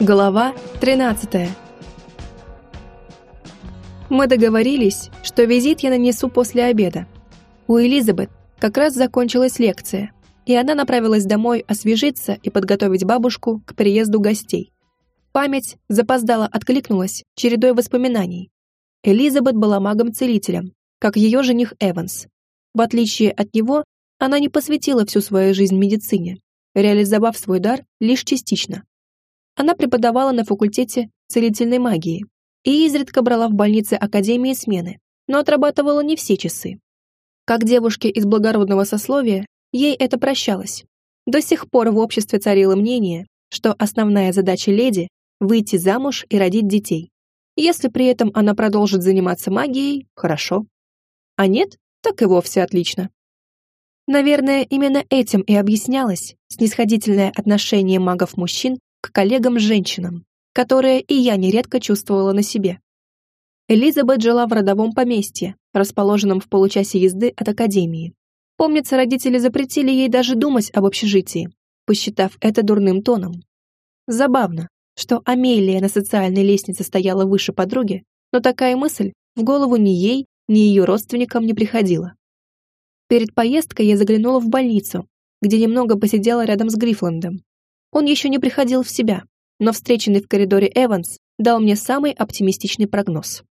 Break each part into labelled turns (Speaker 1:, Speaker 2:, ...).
Speaker 1: Глава 13 Мы договорились, что визит я нанесу после обеда. У Элизабет как раз закончилась лекция, и она направилась домой освежиться и подготовить бабушку к приезду гостей. Память запоздала откликнулась чередой воспоминаний. Элизабет была магом-целителем, как ее жених Эванс. В отличие от него, она не посвятила всю свою жизнь медицине, реализовав свой дар лишь частично. Она преподавала на факультете целительной магии и изредка брала в больнице Академии смены, но отрабатывала не все часы. Как девушке из благородного сословия, ей это прощалось. До сих пор в обществе царило мнение, что основная задача леди – выйти замуж и родить детей. Если при этом она продолжит заниматься магией – хорошо. А нет, так и вовсе отлично. Наверное, именно этим и объяснялось снисходительное отношение магов-мужчин к коллегам-женщинам, которое и я нередко чувствовала на себе. Элизабет жила в родовом поместье, расположенном в получасе езды от академии. Помнится, родители запретили ей даже думать об общежитии, посчитав это дурным тоном. Забавно, что Амелия на социальной лестнице стояла выше подруги, но такая мысль в голову ни ей, ни ее родственникам не приходила. Перед поездкой я заглянула в больницу, где немного посидела рядом с Грифландом. Он еще не приходил в себя, но встреченный в коридоре Эванс дал мне самый оптимистичный прогноз.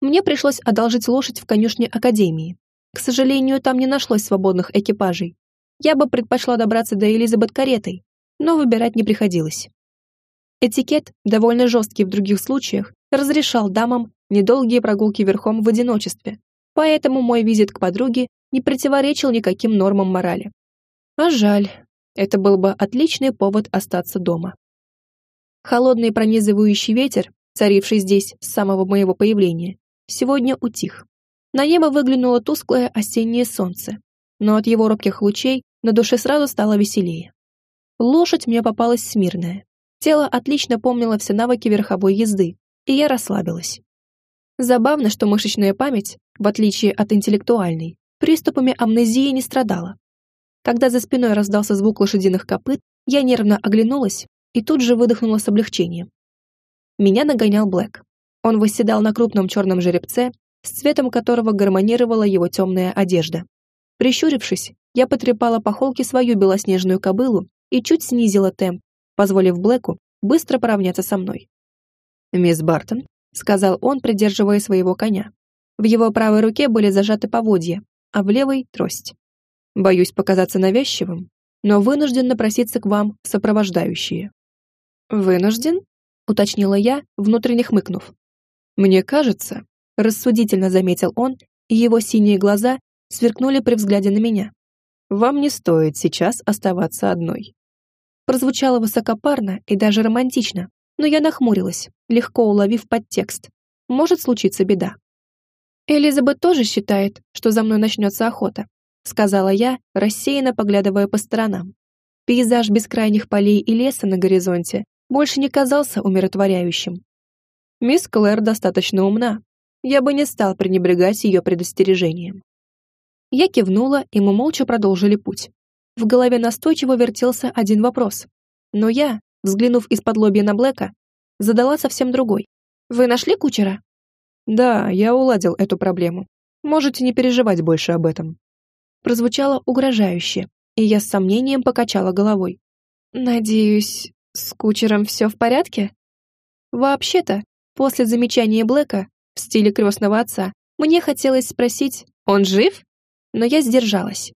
Speaker 1: Мне пришлось одолжить лошадь в конюшне Академии. К сожалению, там не нашлось свободных экипажей. Я бы предпочла добраться до Элизабет каретой, но выбирать не приходилось. Этикет, довольно жесткий в других случаях, разрешал дамам недолгие прогулки верхом в одиночестве, поэтому мой визит к подруге не противоречил никаким нормам морали. А жаль, это был бы отличный повод остаться дома. Холодный пронизывающий ветер, царивший здесь с самого моего появления, сегодня утих. На небо выглянуло тусклое осеннее солнце, но от его робких лучей на душе сразу стало веселее. Лошадь мне попалась смирная. Тело отлично помнило все навыки верховой езды, и я расслабилась. Забавно, что мышечная память, в отличие от интеллектуальной, приступами амнезии не страдала. Когда за спиной раздался звук лошадиных копыт, я нервно оглянулась и тут же выдохнула с облегчением. Меня нагонял Блэк. Он восседал на крупном черном жеребце, с цветом которого гармонировала его темная одежда. Прищурившись, я потрепала по холке свою белоснежную кобылу и чуть снизила темп, позволив Блэку быстро поравняться со мной. «Мисс Бартон», — сказал он, придерживая своего коня. В его правой руке были зажаты поводья, а в левой — трость. Боюсь показаться навязчивым, но вынужден напроситься к вам в сопровождающие». «Вынужден?» — уточнила я, внутренне хмыкнув. «Мне кажется», — рассудительно заметил он, и его синие глаза сверкнули при взгляде на меня. «Вам не стоит сейчас оставаться одной». Прозвучало высокопарно и даже романтично, но я нахмурилась, легко уловив подтекст. Может случиться беда. Элизабет тоже считает, что за мной начнется охота, сказала я, рассеянно поглядывая по сторонам. Пейзаж бескрайних полей и леса на горизонте больше не казался умиротворяющим. Мисс Клэр достаточно умна. Я бы не стал пренебрегать ее предостережением. Я кивнула, и мы молча продолжили путь. В голове настойчиво вертелся один вопрос. Но я, взглянув из-под лобья на Блэка, задала совсем другой. «Вы нашли кучера?» «Да, я уладил эту проблему. Можете не переживать больше об этом». Прозвучало угрожающе, и я с сомнением покачала головой. «Надеюсь, с кучером все в порядке?» Вообще-то, после замечания Блэка в стиле крестного отца, мне хотелось спросить, он жив? Но я сдержалась.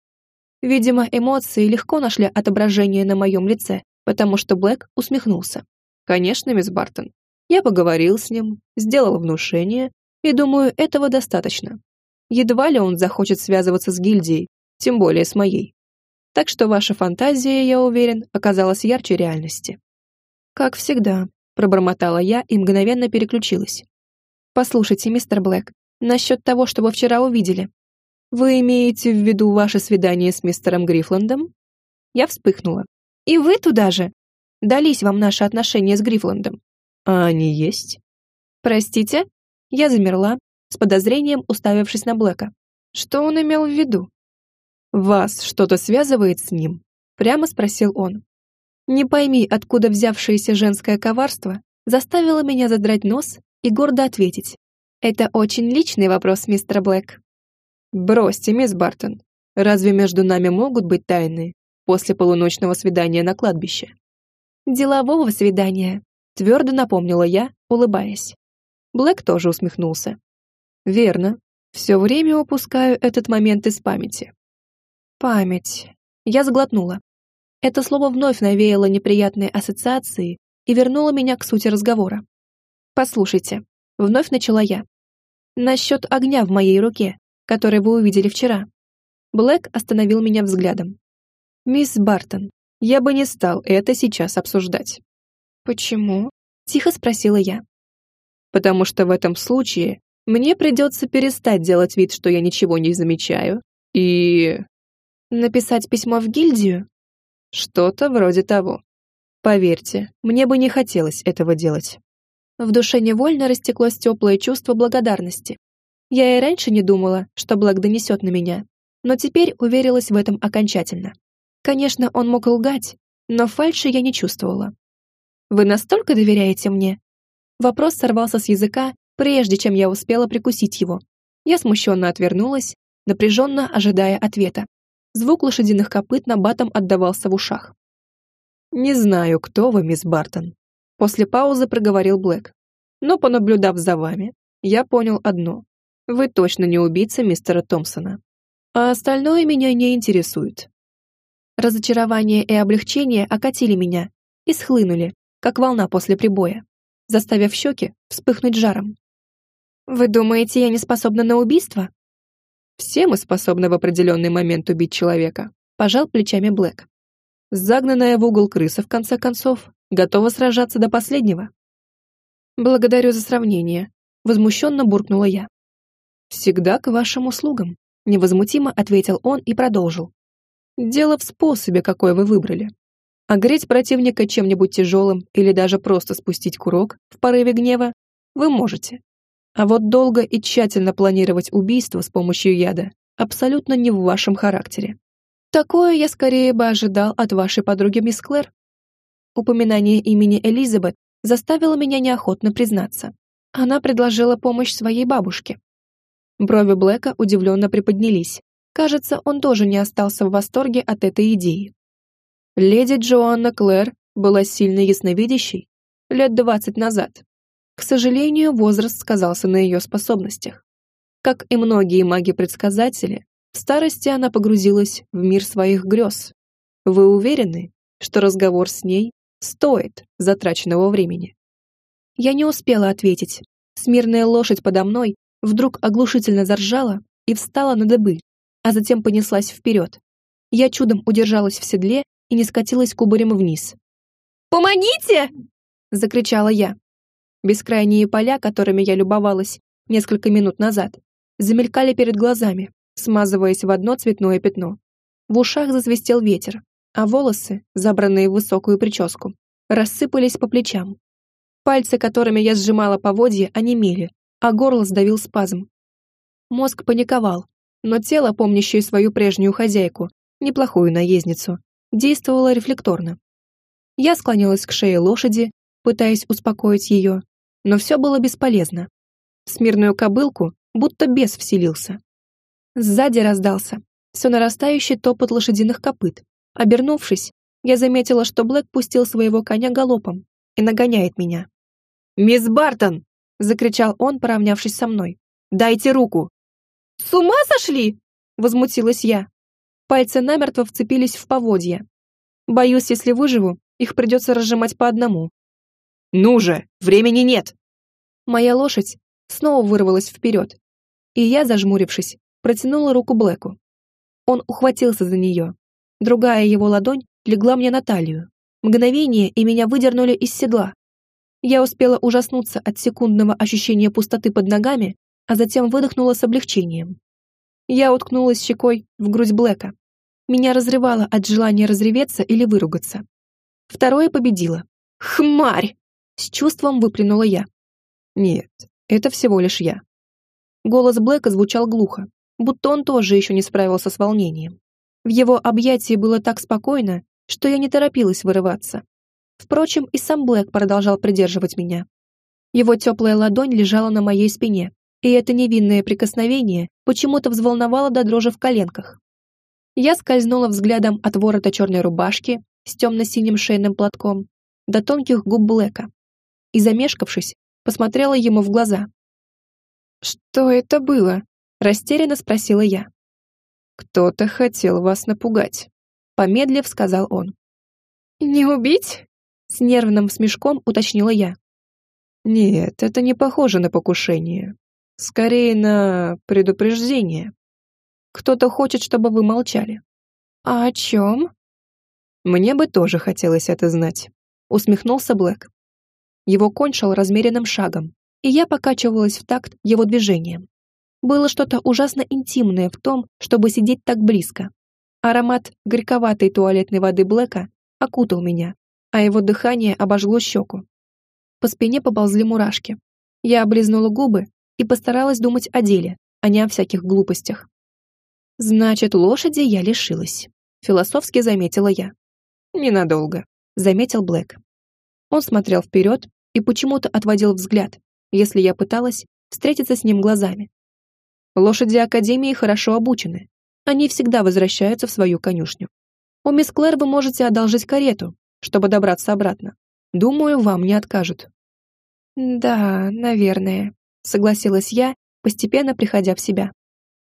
Speaker 1: Видимо, эмоции легко нашли отображение на моем лице, потому что Блэк усмехнулся. «Конечно, мисс Бартон, я поговорил с ним, сделал внушение, и думаю, этого достаточно. Едва ли он захочет связываться с гильдией, тем более с моей. Так что ваша фантазия, я уверен, оказалась ярче реальности. Как всегда, пробормотала я и мгновенно переключилась. Послушайте, мистер Блэк, насчет того, что вы вчера увидели. Вы имеете в виду ваше свидание с мистером Грифландом? Я вспыхнула. И вы туда же? Дались вам наши отношения с Грифландом? А они есть? Простите? Я замерла, с подозрением уставившись на Блэка. Что он имел в виду? «Вас что-то связывает с ним?» Прямо спросил он. Не пойми, откуда взявшееся женское коварство заставило меня задрать нос и гордо ответить. Это очень личный вопрос, мистер Блэк.
Speaker 2: Бросьте, мисс Бартон. Разве между нами могут быть тайны после полуночного свидания на кладбище?
Speaker 1: Делового свидания, твердо напомнила я, улыбаясь. Блэк тоже усмехнулся.
Speaker 2: Верно. Все время упускаю этот момент из памяти.
Speaker 1: Память. Я сглотнула. Это слово вновь навеяло неприятные ассоциации и вернуло меня к сути разговора. «Послушайте», — вновь начала я. «Насчет огня в моей руке, который вы увидели вчера». Блэк остановил меня взглядом.
Speaker 2: «Мисс Бартон, я бы не стал это сейчас обсуждать».
Speaker 1: «Почему?» — тихо спросила я.
Speaker 2: «Потому что в этом случае мне придется перестать делать вид, что я ничего не замечаю, и...»
Speaker 1: «Написать письмо в гильдию?»
Speaker 2: Что-то вроде того. Поверьте, мне бы не хотелось этого делать.
Speaker 1: В душе невольно растеклось теплое чувство благодарности. Я и раньше не думала, что Блэк донесет на меня, но теперь уверилась в этом окончательно. Конечно, он мог лгать, но фальши я не чувствовала. «Вы настолько доверяете мне?» Вопрос сорвался с языка, прежде чем я успела прикусить его. Я смущенно отвернулась, напряженно ожидая ответа. Звук лошадиных копыт на батом отдавался в ушах.
Speaker 2: «Не знаю, кто вы, мисс Бартон», — после паузы проговорил Блэк. «Но, понаблюдав за вами, я понял одно. Вы точно не убийца мистера Томпсона. А остальное меня не интересует».
Speaker 1: Разочарование и облегчение окатили меня и схлынули, как волна после прибоя, заставив щеки вспыхнуть жаром. «Вы думаете, я не способна на убийство?»
Speaker 2: Все мы способны в определенный момент убить человека, пожал плечами Блэк. Загнанная в угол крыса, в конце концов, готова сражаться до последнего.
Speaker 1: Благодарю за сравнение, возмущенно буркнула я.
Speaker 2: Всегда к вашим услугам, невозмутимо ответил он и продолжил. Дело в способе, какой вы выбрали. Огреть противника чем-нибудь тяжелым или даже просто спустить курок в порыве гнева вы можете, а вот долго и тщательно планировать убийство с помощью яда абсолютно не в вашем характере. Такое я скорее бы ожидал от вашей подруги мисс Клэр.
Speaker 1: Упоминание имени Элизабет заставило меня неохотно признаться. Она предложила помощь своей бабушке. Брови Блэка удивленно приподнялись. Кажется, он тоже не остался в восторге от этой идеи.
Speaker 2: Леди Джоанна Клэр была сильно ясновидящей лет двадцать назад. К сожалению, возраст сказался на ее способностях. Как и многие маги-предсказатели, в старости она погрузилась в мир своих грез. Вы уверены, что разговор с ней стоит затраченного времени?
Speaker 1: Я не успела ответить. Смирная лошадь подо мной вдруг оглушительно заржала и встала на дыбы, а затем понеслась вперед. Я чудом удержалась в седле и не скатилась кубарем вниз. «Помогите!» — закричала я. Бескрайние поля, которыми я любовалась несколько минут назад, замелькали перед глазами, смазываясь в одно цветное пятно. В ушах засвистел ветер, а волосы, забранные в высокую прическу, рассыпались по плечам. Пальцы, которыми я сжимала поводья, онемели, а горло сдавил спазм. Мозг паниковал, но тело, помнящее свою прежнюю хозяйку, неплохую наездницу, действовало рефлекторно. Я склонилась к шее лошади, пытаясь успокоить ее, но все было бесполезно. Смирную кобылку будто бес вселился. Сзади раздался все нарастающий топот лошадиных копыт. Обернувшись, я заметила, что Блэк пустил своего коня галопом и нагоняет меня.
Speaker 2: «Мисс Бартон!» — закричал он, поравнявшись со мной. «Дайте руку!»
Speaker 1: «С ума сошли?» — возмутилась я. Пальцы намертво вцепились в поводья. Боюсь, если выживу, их придется разжимать по одному.
Speaker 2: «Ну же, времени нет!»
Speaker 1: Моя лошадь снова вырвалась вперед, и я, зажмурившись, протянула руку Блэку. Он ухватился за нее. Другая его ладонь легла мне на талию. Мгновение, и меня выдернули из седла. Я успела ужаснуться от секундного ощущения пустоты под ногами, а затем выдохнула с облегчением. Я уткнулась щекой в грудь Блэка. Меня разрывало от желания разреветься или выругаться. Второе победило. «Хмарь!» С чувством выплюнула я.
Speaker 2: Нет, это всего лишь я.
Speaker 1: Голос Блэка звучал глухо, будто он тоже еще не справился с волнением. В его объятии было так спокойно, что я не торопилась вырываться. Впрочем, и сам Блэк продолжал придерживать меня. Его теплая ладонь лежала на моей спине, и это невинное прикосновение почему-то взволновало до дрожи в коленках. Я скользнула взглядом от ворота черной рубашки с темно-синим шейным платком до тонких губ Блэка и, замешкавшись, посмотрела ему в глаза. «Что это было?» – растерянно спросила я. «Кто-то хотел вас напугать», – помедлив сказал он. «Не убить?» – с нервным смешком уточнила я. «Нет, это не похоже на покушение. Скорее на предупреждение. Кто-то хочет, чтобы вы молчали». «А о чем?» «Мне бы тоже хотелось это знать», — усмехнулся Блэк. Его конь шел размеренным шагом, и я покачивалась в такт его движением. Было что-то ужасно интимное в том, чтобы сидеть так близко. Аромат горьковатой туалетной воды Блэка окутал меня, а его дыхание обожгло щеку. По спине поползли мурашки. Я облизнула губы и постаралась думать о деле, а не о всяких глупостях. «Значит, лошади я лишилась», — философски заметила я. «Ненадолго», — заметил Блэк. Он смотрел вперед и почему-то отводил взгляд, если я пыталась встретиться с ним глазами. Лошади Академии хорошо обучены. Они всегда возвращаются в свою конюшню. У мисс Клэр вы можете одолжить карету, чтобы добраться обратно. Думаю, вам не откажут». «Да, наверное», — согласилась я, постепенно приходя в себя.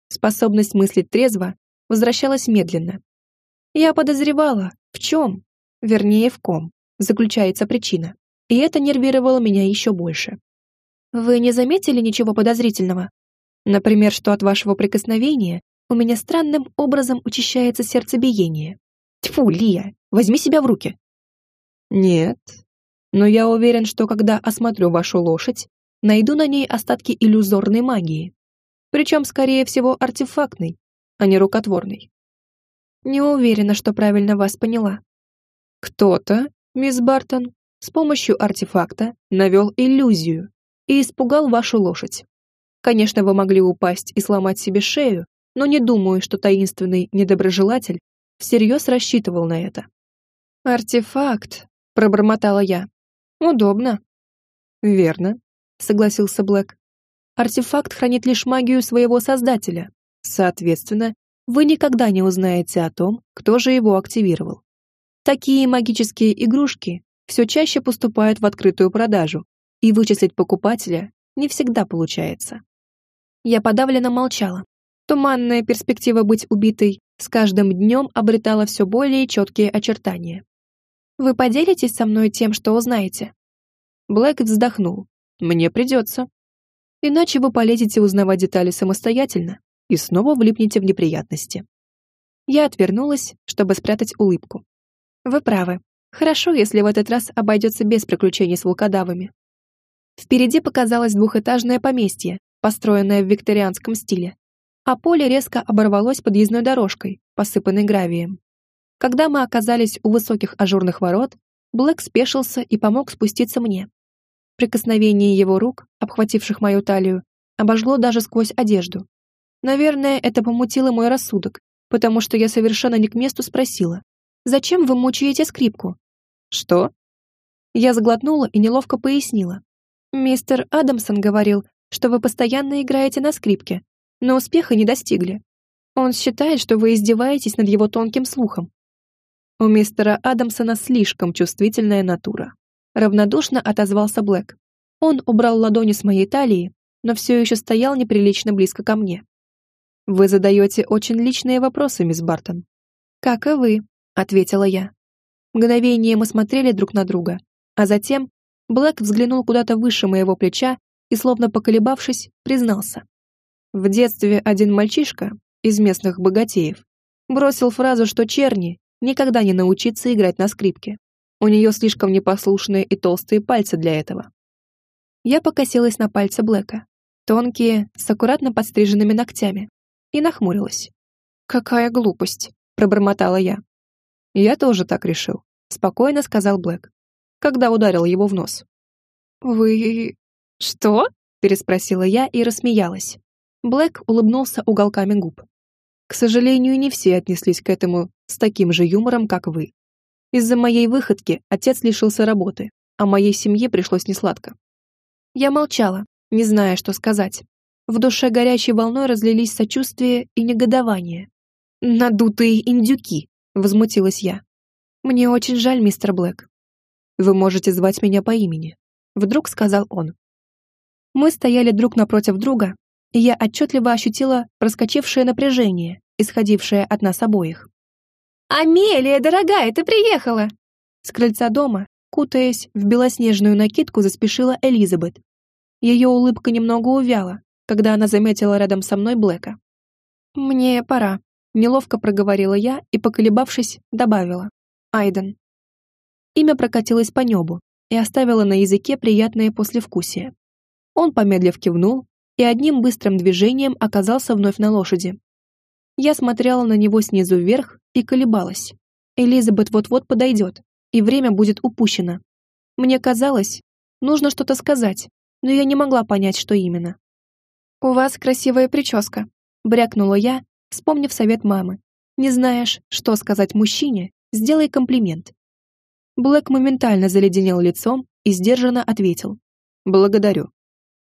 Speaker 1: Способность мыслить трезво возвращалась медленно. Я подозревала, в чем, вернее, в ком, заключается причина, и это нервировало меня еще больше. «Вы не заметили ничего подозрительного?» Например, что от вашего прикосновения у меня странным образом учащается сердцебиение. Тьфу, Лия, возьми себя в руки. Нет, но я уверен, что когда осмотрю вашу лошадь, найду на ней остатки иллюзорной магии. Причем, скорее всего, артефактной, а не рукотворной. Не уверена, что правильно вас поняла. Кто-то, мисс Бартон, с помощью артефакта навел иллюзию и испугал вашу лошадь. Конечно, вы могли упасть и сломать себе шею, но не думаю, что таинственный недоброжелатель всерьез рассчитывал на это. «Артефакт», — пробормотала я. «Удобно». «Верно», — согласился Блэк. «Артефакт хранит лишь магию своего создателя. Соответственно, вы никогда не узнаете о том, кто же его активировал. Такие магические игрушки все чаще поступают в открытую продажу, и вычислить покупателя не всегда получается. Я подавленно молчала. Туманная перспектива быть убитой с каждым днем обретала все более четкие очертания. «Вы поделитесь со мной тем, что узнаете?» Блэк вздохнул. «Мне придется. Иначе вы полезете узнавать детали самостоятельно и снова влипнете в неприятности». Я отвернулась, чтобы спрятать улыбку. «Вы правы. Хорошо, если в этот раз обойдется без приключений с волкодавами». Впереди показалось двухэтажное поместье, построенная в викторианском стиле, а поле резко оборвалось подъездной дорожкой, посыпанной гравием. Когда мы оказались у высоких ажурных ворот, Блэк спешился и помог спуститься мне. Прикосновение его рук, обхвативших мою талию, обожгло даже сквозь одежду. Наверное, это помутило мой рассудок, потому что я совершенно не к месту спросила. «Зачем вы мучаете скрипку?» «Что?» Я заглотнула и неловко пояснила. Мистер Адамсон говорил, что вы постоянно играете на скрипке, но успеха не достигли. Он считает, что вы издеваетесь над его тонким слухом. У мистера Адамсона слишком чувствительная натура. Равнодушно отозвался Блэк. Он убрал ладони с моей талии, но все еще стоял неприлично близко ко мне. «Вы задаете очень личные вопросы, мисс Бартон». «Как и вы», — ответила я. Мгновение мы смотрели друг на друга, а затем Блэк взглянул куда-то выше моего плеча и, словно поколебавшись, признался. В детстве один мальчишка из местных богатеев бросил фразу, что черни никогда не научится играть на скрипке. У нее слишком непослушные и толстые пальцы для этого. Я покосилась на пальцы Блэка, тонкие, с аккуратно подстриженными ногтями, и нахмурилась. «Какая глупость!» — пробормотала я. «Я тоже так решил», — спокойно сказал Блэк, когда ударил его в нос. «Вы... «Что?» — переспросила я и рассмеялась. Блэк улыбнулся уголками губ. «К сожалению, не все отнеслись к этому с таким же юмором, как вы. Из-за моей выходки отец лишился работы, а моей семье пришлось несладко. Я молчала, не зная, что сказать. В душе горячей волной разлились сочувствие и негодование. «Надутые индюки!» — возмутилась я. «Мне очень жаль, мистер Блэк. Вы можете звать меня по имени», — вдруг сказал он. Мы стояли друг напротив друга, и я отчетливо ощутила проскочившее напряжение, исходившее от нас обоих. «Амелия, дорогая, ты приехала!» С крыльца дома, кутаясь в белоснежную накидку, заспешила Элизабет. Ее улыбка немного увяла, когда она заметила рядом со мной Блэка. «Мне пора», — неловко проговорила я и, поколебавшись, добавила. «Айден». Имя прокатилось по небу и оставило на языке приятное послевкусие. Он, помедлив, кивнул и одним быстрым движением оказался вновь на лошади. Я смотрела на него снизу вверх и колебалась. Элизабет вот-вот подойдет, и время будет упущено. Мне казалось, нужно что-то сказать, но я не могла понять, что именно. «У вас красивая прическа», — брякнула я, вспомнив совет мамы. «Не знаешь, что сказать мужчине, сделай комплимент». Блэк моментально заледенел лицом и сдержанно ответил. «Благодарю».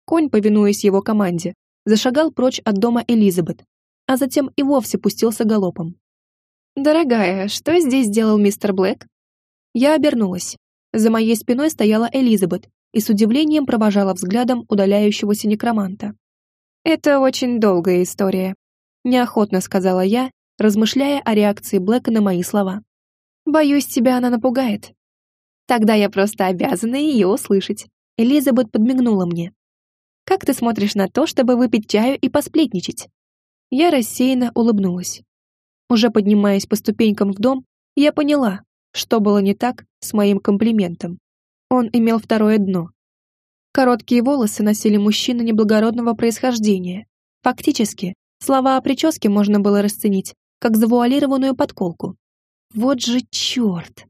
Speaker 1: Конь, повинуясь его команде, зашагал прочь от дома Элизабет, а затем и вовсе пустился галопом. «Дорогая, что здесь делал мистер Блэк?» Я обернулась. За моей спиной стояла Элизабет и с удивлением провожала взглядом удаляющегося некроманта. «Это очень долгая история», — неохотно сказала я, размышляя о реакции Блэка на мои слова. «Боюсь, тебя она напугает». «Тогда я просто обязана ее услышать», — Элизабет подмигнула мне. «Как ты смотришь на то, чтобы выпить чаю и посплетничать?» Я рассеянно улыбнулась. Уже поднимаясь по ступенькам в дом, я поняла, что было не так с моим комплиментом. Он имел второе дно. Короткие волосы носили мужчины неблагородного происхождения. Фактически, слова о прическе можно было расценить как завуалированную подколку. Вот же черт!